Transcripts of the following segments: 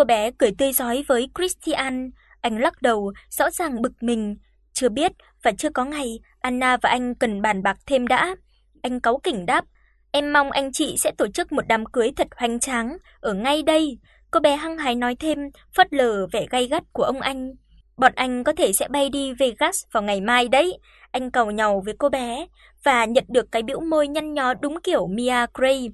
Cô bé cười tươi rói với Christian, anh lắc đầu, rõ ràng bực mình, chưa biết và chưa có ngày Anna và anh cần bàn bạc thêm đã. Anh cáu kỉnh đáp, em mong anh chị sẽ tổ chức một đám cưới thật hoành tráng ở ngay đây. Cô bé hăng hái nói thêm, phớt lờ vẻ gay gắt của ông anh. Bọn anh có thể sẽ bay đi Vegas vào ngày mai đấy. Anh cầu nhàu với cô bé và nhận được cái bĩu môi nhăn nhó đúng kiểu Mia Gray.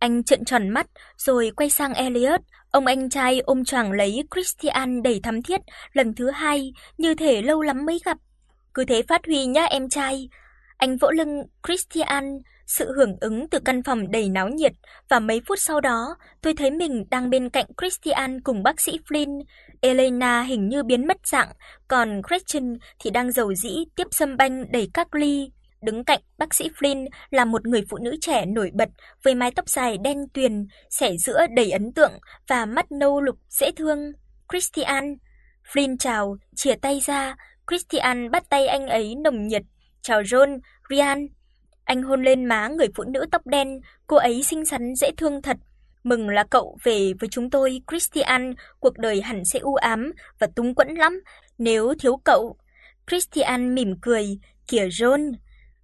Anh trợn tròn mắt rồi quay sang Elliot, ông anh trai ôm choàng lấy Christian đầy thắm thiết lần thứ hai, như thể lâu lắm mới gặp. Cứ thế phát huy nhá em trai. Anh vỗ lưng Christian, sự hưởng ứng từ căn phòng đầy náo nhiệt và mấy phút sau đó, tôi thấy mình đang bên cạnh Christian cùng bác sĩ Flynn. Elena hình như biến mất dạng, còn Gretchen thì đang giàu dĩ tiếp sâm banh đầy các ly. Đứng cạnh bác sĩ Flynn là một người phụ nữ trẻ nổi bật với mái tóc dài đen tuyền, xẻ giữa đầy ấn tượng và mắt nâu lục dễ thương. Christian, Flynn chào, chìa tay ra, Christian bắt tay anh ấy nồng nhiệt. "Chào John, Ryan." Anh hôn lên má người phụ nữ tóc đen, cô ấy xinh xắn dễ thương thật. "Mừng là cậu về với chúng tôi, Christian, cuộc đời hẳn sẽ u ám và túng quẫn lắm nếu thiếu cậu." Christian mỉm cười, "Kìa John."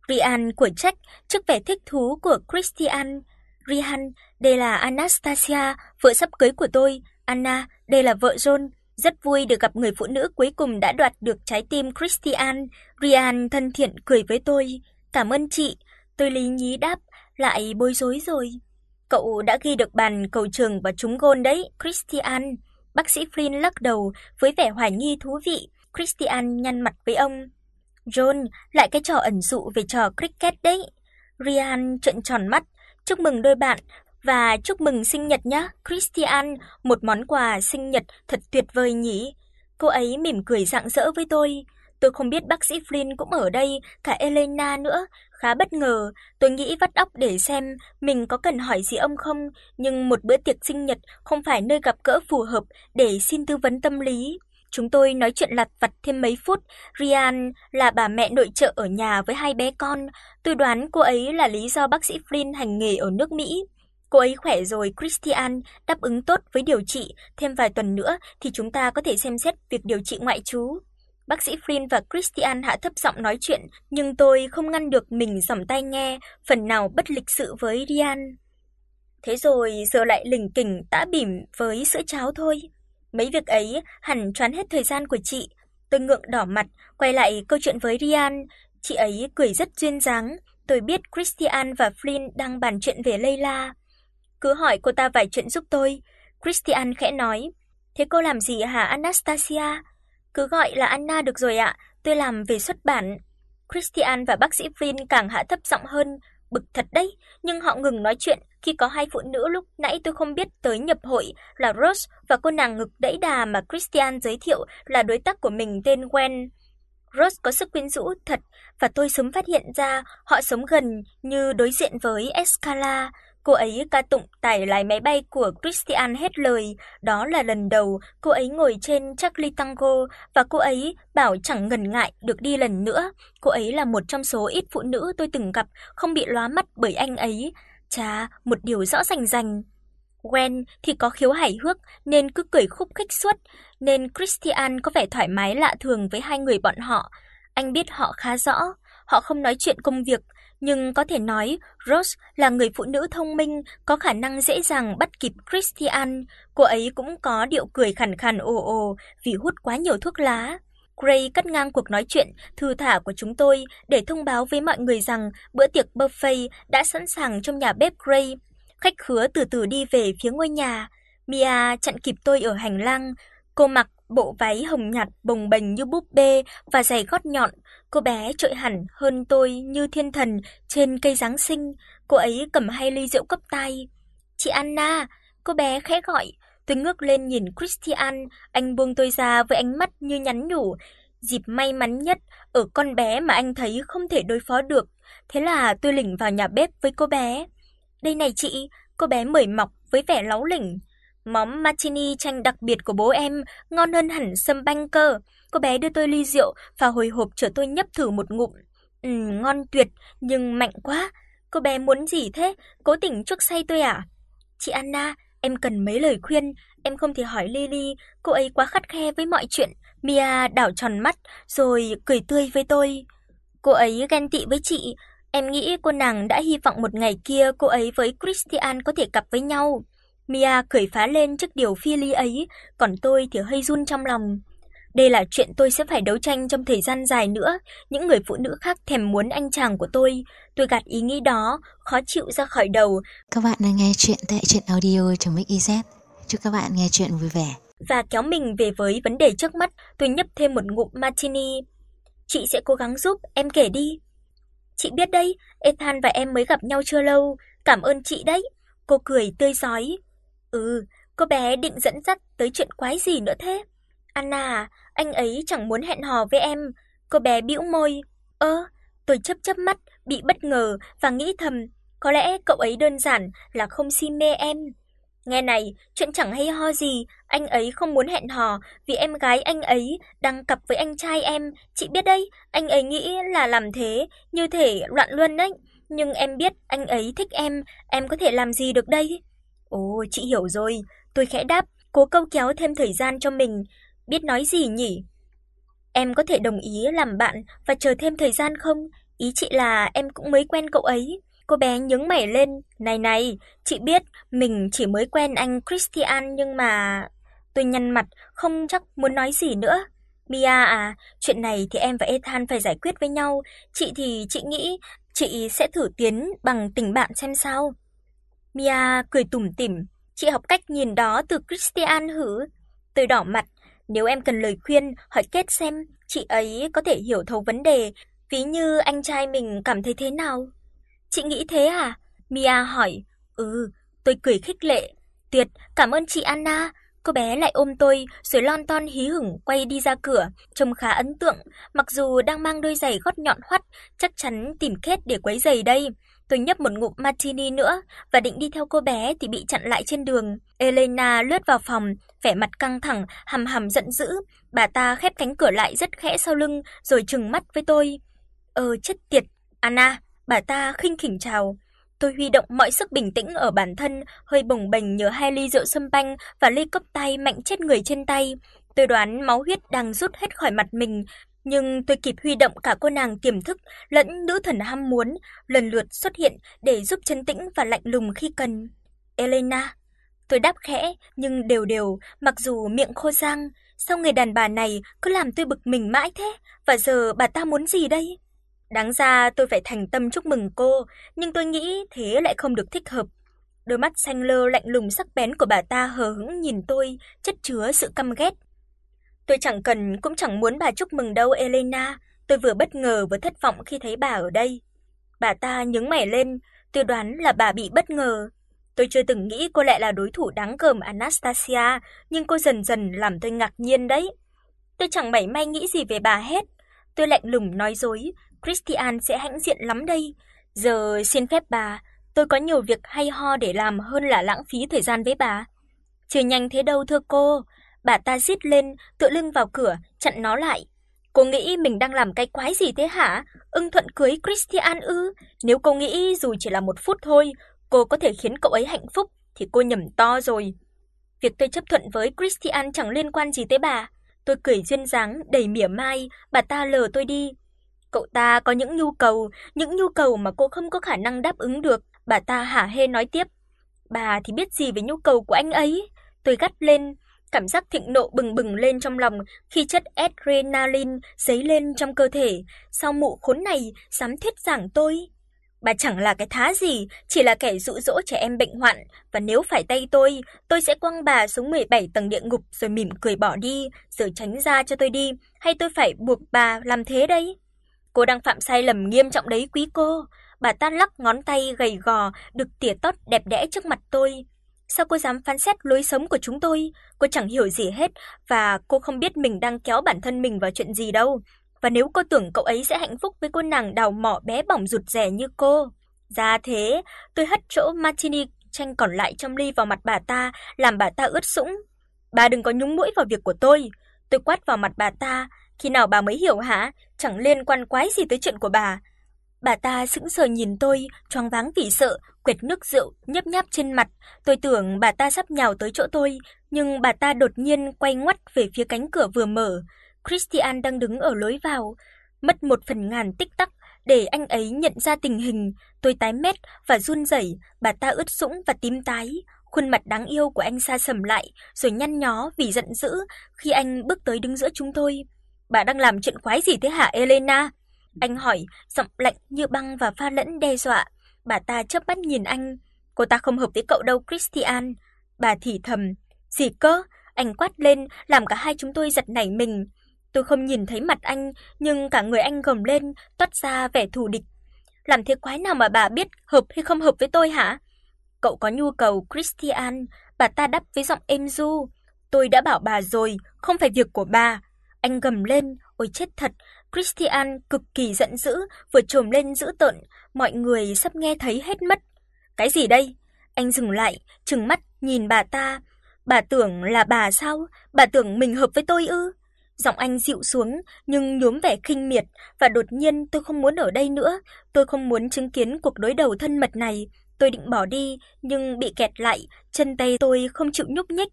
Rian của Jack trước vẻ thích thú của Christian. Rian, đây là Anastasia, vợ sắp cưới của tôi. Anna, đây là vợ John." Rất vui được gặp người phụ nữ cuối cùng đã đoạt được trái tim Christian. Rian thân thiện cười với tôi. "Cảm ơn chị." Tôi lý nhí đáp, lại bối rối rồi. "Cậu đã ghi được bàn cầu trường và trúng gôn đấy, Christian." Bác sĩ Flynn lắc đầu với vẻ hoài nghi thú vị. Christian nhăn mặt với ông. "John, lại cái trò ẩn dụ về trò cricket đấy." Ryan trợn tròn mắt, "Chúc mừng đôi bạn và chúc mừng sinh nhật nhé, Christian, một món quà sinh nhật thật tuyệt vời nhỉ." Cô ấy mỉm cười rạng rỡ với tôi. Tôi không biết bác sĩ Flynn cũng ở đây, cả Elena nữa, khá bất ngờ. Tôi nghĩ vắt óc để xem mình có cần hỏi gì ông không, nhưng một bữa tiệc sinh nhật không phải nơi gặp gỡ phù hợp để xin tư vấn tâm lý. Chúng tôi nói chuyện lặt vặt thêm mấy phút, Ryan là bà mẹ nội trợ ở nhà với hai bé con, tôi đoán cô ấy là lý do bác sĩ Flynn hành nghề ở nước Mỹ. Cô ấy khỏe rồi, Christian, đáp ứng tốt với điều trị, thêm vài tuần nữa thì chúng ta có thể xem xét việc điều trị ngoại trú. Bác sĩ Flynn và Christian hạ thấp giọng nói chuyện, nhưng tôi không ngăn được mình giỏng tai nghe, phần nào bất lịch sự với Ryan. Thế rồi giờ lại lỉnh kỉnh tã bỉm với sữa cháo thôi. Mấy việc ấy hẳn choán hết thời gian của chị. Tôi ngượng đỏ mặt, quay lại câu chuyện với Ryan, chị ấy cười rất duyên dáng. Tôi biết Christian và Flynn đang bàn chuyện về Layla. Cứ hỏi cô ta vài chuyện giúp tôi. Christian khẽ nói, "Thế cô làm gì hả Anastasia?" "Cứ gọi là Anna được rồi ạ, tôi làm về xuất bản." Christian và bác sĩ Flynn càng hạ thấp giọng hơn, bực thật đấy, nhưng họ ngừng nói chuyện khi có hai phụ nữ lúc nãy tôi không biết tới nhập hội là Rose và cô nàng ngực đẫy đà mà Christian giới thiệu là đối tác của mình tên Gwen. Rose có sức quyến rũ thật và tôi sớm phát hiện ra họ sống gần như đối diện với Escala. Cô ấy ca tụng tài lái máy bay của Christian hết lời, đó là lần đầu cô ấy ngồi trên Charlie Tango và cô ấy bảo chẳng ngần ngại được đi lần nữa. Cô ấy là một trong số ít phụ nữ tôi từng gặp không bị lóa mắt bởi anh ấy. Chà, một điều rõ rành rành. Gwen thì có khiếu hài hước nên cứ cười khúc khích suốt, nên Christian có vẻ thoải mái lạ thường với hai người bọn họ. Anh biết họ khá rõ, họ không nói chuyện công việc, nhưng có thể nói Rose là người phụ nữ thông minh, có khả năng dễ dàng bắt kịp Christian, cô ấy cũng có điệu cười khàn khàn ồ ồ vì hút quá nhiều thuốc lá. Gray cắt ngang cuộc nói chuyện thư thả của chúng tôi để thông báo với mọi người rằng bữa tiệc buffet đã sẵn sàng trong nhà bếp Gray. Khách khứa từ từ đi về phía ngôi nhà. Mia chặn kịp tôi ở hành lang. Cô mặc bộ váy hồng nhạt bồng bềnh như búp bê và giày gót nhọn, cô bé trội hẳn hơn tôi như thiên thần trên cây giáng sinh, cô ấy cầm hai ly rượu cấp tay. "Chị Anna," cô bé khẽ gọi. Tôi ngước lên nhìn Christian, anh buông tôi ra với ánh mắt như nhắn nhủ, dịp may mắn nhất ở con bé mà anh thấy không thể đối phó được. Thế là tôi lỉnh vào nhà bếp với cô bé. "Đây này chị," cô bé mời mọc với vẻ láu lỉnh. Món martini chanh đặc biệt của bố em ngon hơn hẳn sâm banh cơ. Cô bé đưa tôi ly rượu và hồi hộp chờ tôi nhấp thử một ngụm. Ừm, ngon tuyệt, nhưng mạnh quá. Cô bé muốn gì thế? Cố tình chuốc say tôi à? Chị Anna, em cần mấy lời khuyên, em không thể hỏi Lily, cô ấy quá khắt khe với mọi chuyện." Mia đảo tròn mắt rồi cười tươi với tôi. Cô ấy ghen tị với chị, em nghĩ cô nàng đã hy vọng một ngày kia cô ấy với Christian có thể cặp với nhau. Mia cười phá lên trước điều phi lý ấy, còn tôi thì hơi run trong lòng. Đây là chuyện tôi sẽ phải đấu tranh trong thời gian dài nữa, những người phụ nữ khác thèm muốn anh chàng của tôi, tôi gạt ý nghĩ đó, khó chịu ra khỏi đầu. Các bạn đang nghe chuyện tại truyện audio.mix.iz. Chúc các bạn nghe chuyện vui vẻ. Và kéo mình về với vấn đề trước mắt, tôi nhấp thêm một ngụm martini. Chị sẽ cố gắng giúp, em kể đi. Chị biết đấy, Ethan và em mới gặp nhau chưa lâu, cảm ơn chị đấy. Cô cười tươi rói. Ừ, cô bé định dẫn dắt tới chuyện quái gì nữa thế? Anna, anh ấy chẳng muốn hẹn hò với em. Cô bé bĩu môi. Ơ, tôi chớp chớp mắt, bị bất ngờ và nghĩ thầm, có lẽ cậu ấy đơn giản là không si mê em. Nghe này, chuyện chẳng hay ho gì, anh ấy không muốn hẹn hò vì em gái anh ấy đang cặp với anh trai em, chị biết đấy, anh ấy nghĩ là làm thế như thể loạn luân đấy, nhưng em biết anh ấy thích em, em có thể làm gì được đây? Ồ, chị hiểu rồi, tôi khẽ đáp, cố câu kéo thêm thời gian cho mình, biết nói gì nhỉ? Em có thể đồng ý làm bạn và chờ thêm thời gian không? Ý chị là em cũng mới quen cậu ấy. Cô bé nhướng mày lên, "Này này, chị biết mình chỉ mới quen anh Christian nhưng mà..." Tôi nhăn mặt, không chắc muốn nói gì nữa. "Mia à, chuyện này thì em và Ethan phải giải quyết với nhau, chị thì chị nghĩ chị sẽ thử tiến bằng tình bạn xem sao." Mia cười tủm tỉm, "Chị học cách nhìn đó từ Christian hử?" Tôi đỏ mặt, "Nếu em cần lời khuyên, hỏi kết xem chị ấy có thể hiểu thấu vấn đề, ví như anh trai mình cảm thấy thế nào." Chị nghĩ thế à? Mia hỏi. Ừ, tôi cười khích lệ. Tuyệt, cảm ơn chị Anna. Cô bé lại ôm tôi rồi lon ton hí hửng quay đi ra cửa, trông khá ấn tượng, mặc dù đang mang đôi giày gót nhọn hoắt, chắc chắn tìm kết để quấy giày đây. Tôi nhấp một ngụm martini nữa và định đi theo cô bé thì bị chặn lại trên đường. Elena lướt vào phòng, vẻ mặt căng thẳng, hầm hầm giận dữ. Bà ta khép cánh cửa lại rất khẽ sau lưng rồi trừng mắt với tôi. "Ờ chết tiệt, Anna, Bà ta khinh khỉnh chào. Tôi huy động mọi sức bình tĩnh ở bản thân, hơi bồng bềnh nhớ hai ly rượu sâm banh và ly cốc tay mạnh chết người trên tay. Tôi đoán máu huyết đang rút hết khỏi mặt mình, nhưng tôi kịp huy động cả cô nàng tiềm thức lẫn nữ thần ham muốn, lần lượt xuất hiện để giúp trấn tĩnh và lạnh lùng khi cần. Elena, tôi đáp khẽ nhưng đều đều, mặc dù miệng khô răng, sao người đàn bà này cứ làm tôi bực mình mãi thế, và giờ bà ta muốn gì đây? Đáng ra tôi phải thành tâm chúc mừng cô, nhưng tôi nghĩ thế lại không được thích hợp. Đôi mắt xanh lơ lạnh lùng sắc bén của bà ta hờ hững nhìn tôi, chất chứa sự căm ghét. Tôi chẳng cần cũng chẳng muốn bà chúc mừng đâu Elena, tôi vừa bất ngờ vừa thất vọng khi thấy bà ở đây. Bà ta nhướng mày lên, tôi đoán là bà bị bất ngờ. Tôi chưa từng nghĩ cô lại là đối thủ đáng gờm Anastasia, nhưng cô dần dần làm tôi ngạc nhiên đấy. Tôi chẳng mảy may nghĩ gì về bà hết. Tôi lạnh lùng nói dối, Christian sẽ hãnh diện lắm đây. Giờ xin phép bà, tôi có nhiều việc hay ho để làm hơn là lãng phí thời gian với bà. Chưa nhanh thế đâu thưa cô, bà ta rít lên, tựa lưng vào cửa, chặn nó lại. Cô nghĩ mình đang làm cái quái gì thế hả? Ưng thuận cưới Christian ư? Nếu cô nghĩ dù chỉ là một phút thôi, cô có thể khiến cậu ấy hạnh phúc thì cô nhầm to rồi. Việc tôi chấp thuận với Christian chẳng liên quan gì tới bà. Tôi cười duyên dáng đầy mỉa mai, bà ta lờ tôi đi, Cậu ta có những nhu cầu, những nhu cầu mà cô không có khả năng đáp ứng được, bà ta hả hê nói tiếp. Bà thì biết gì về nhu cầu của anh ấy? Tôi gắt lên, cảm giác thịnh nộ bừng bừng lên trong lòng khi chất adrenaline dấy lên trong cơ thể, sao mụ khốn này dám thuyết giảng tôi? Bà chẳng là cái thá gì, chỉ là kẻ dụ dỗ trẻ em bệnh hoạn, và nếu phải tay tôi, tôi sẽ quăng bà xuống 17 tầng địa ngục rồi mỉm cười bỏ đi, rồi tránh ra cho tôi đi, hay tôi phải buộc bà làm thế đấy? Cô đang phạm sai lầm nghiêm trọng đấy quý cô. Bà ta lắc ngón tay gầy gò được tỉa tót đẹp đẽ trước mặt tôi. Sao cô dám phán xét lối sống của chúng tôi? Cô chẳng hiểu gì hết và cô không biết mình đang kéo bản thân mình vào chuyện gì đâu. Và nếu cô tưởng cậu ấy sẽ hạnh phúc với cô nàng đào mỏ bé bỏng rụt rè như cô, ra thế, tôi hất chỗ martini chanh còn lại trong ly vào mặt bà ta, làm bà ta ướt sũng. Bà đừng có nhúng mũi vào việc của tôi. Tôi quát vào mặt bà ta, khi nào bà mới hiểu hả? Chẳng liên quan quái gì tới chuyện của bà. Bà ta sững sờ nhìn tôi, choáng váng vì sợ, quệt nước rượu nhấp nháp trên mặt, tôi tưởng bà ta sắp nhào tới chỗ tôi, nhưng bà ta đột nhiên quay ngoắt về phía cánh cửa vừa mở. Christian đang đứng ở lối vào, mất một phần ngàn tích tắc để anh ấy nhận ra tình hình, tôi tái mét và run rẩy, bà ta ướt sũng và tím tái, khuôn mặt đáng yêu của anh sa sầm lại, rồi nhăn nhó vì giận dữ khi anh bước tới đứng giữa chúng tôi. "Bà đang làm chuyện quái gì thế hả Elena?" Anh hỏi, giọng lạnh như băng và pha lẫn đe dọa. Bà ta chớp mắt nhìn anh, "Cô ta không hợp với cậu đâu, Christian." Bà thì thầm, "Gì cơ?" Anh quát lên, làm cả hai chúng tôi giật nảy mình. Tôi không nhìn thấy mặt anh, nhưng cả người anh gầm lên, toát ra vẻ thù địch. "Làm thế quái nào mà bà biết hợp hay không hợp với tôi hả?" "Cậu có nhu cầu, Christian." Bà ta đáp với giọng êm ru. "Tôi đã bảo bà rồi, không phải việc của bà." Anh gầm lên, ôi chết thật, Christian cực kỳ giận dữ, vừa trồm lên dữ tợn, mọi người sắp nghe thấy hết mất. Cái gì đây? Anh dừng lại, trừng mắt nhìn bà ta. Bà tưởng là bà sao? Bà tưởng mình hợp với tôi ư? Giọng anh dịu xuống nhưng nhuốm vẻ khinh miệt và đột nhiên tôi không muốn ở đây nữa, tôi không muốn chứng kiến cuộc đối đầu thân mật này. Tôi định bỏ đi nhưng bị kẹt lại, chân tay tôi không chịu nhúc nhích.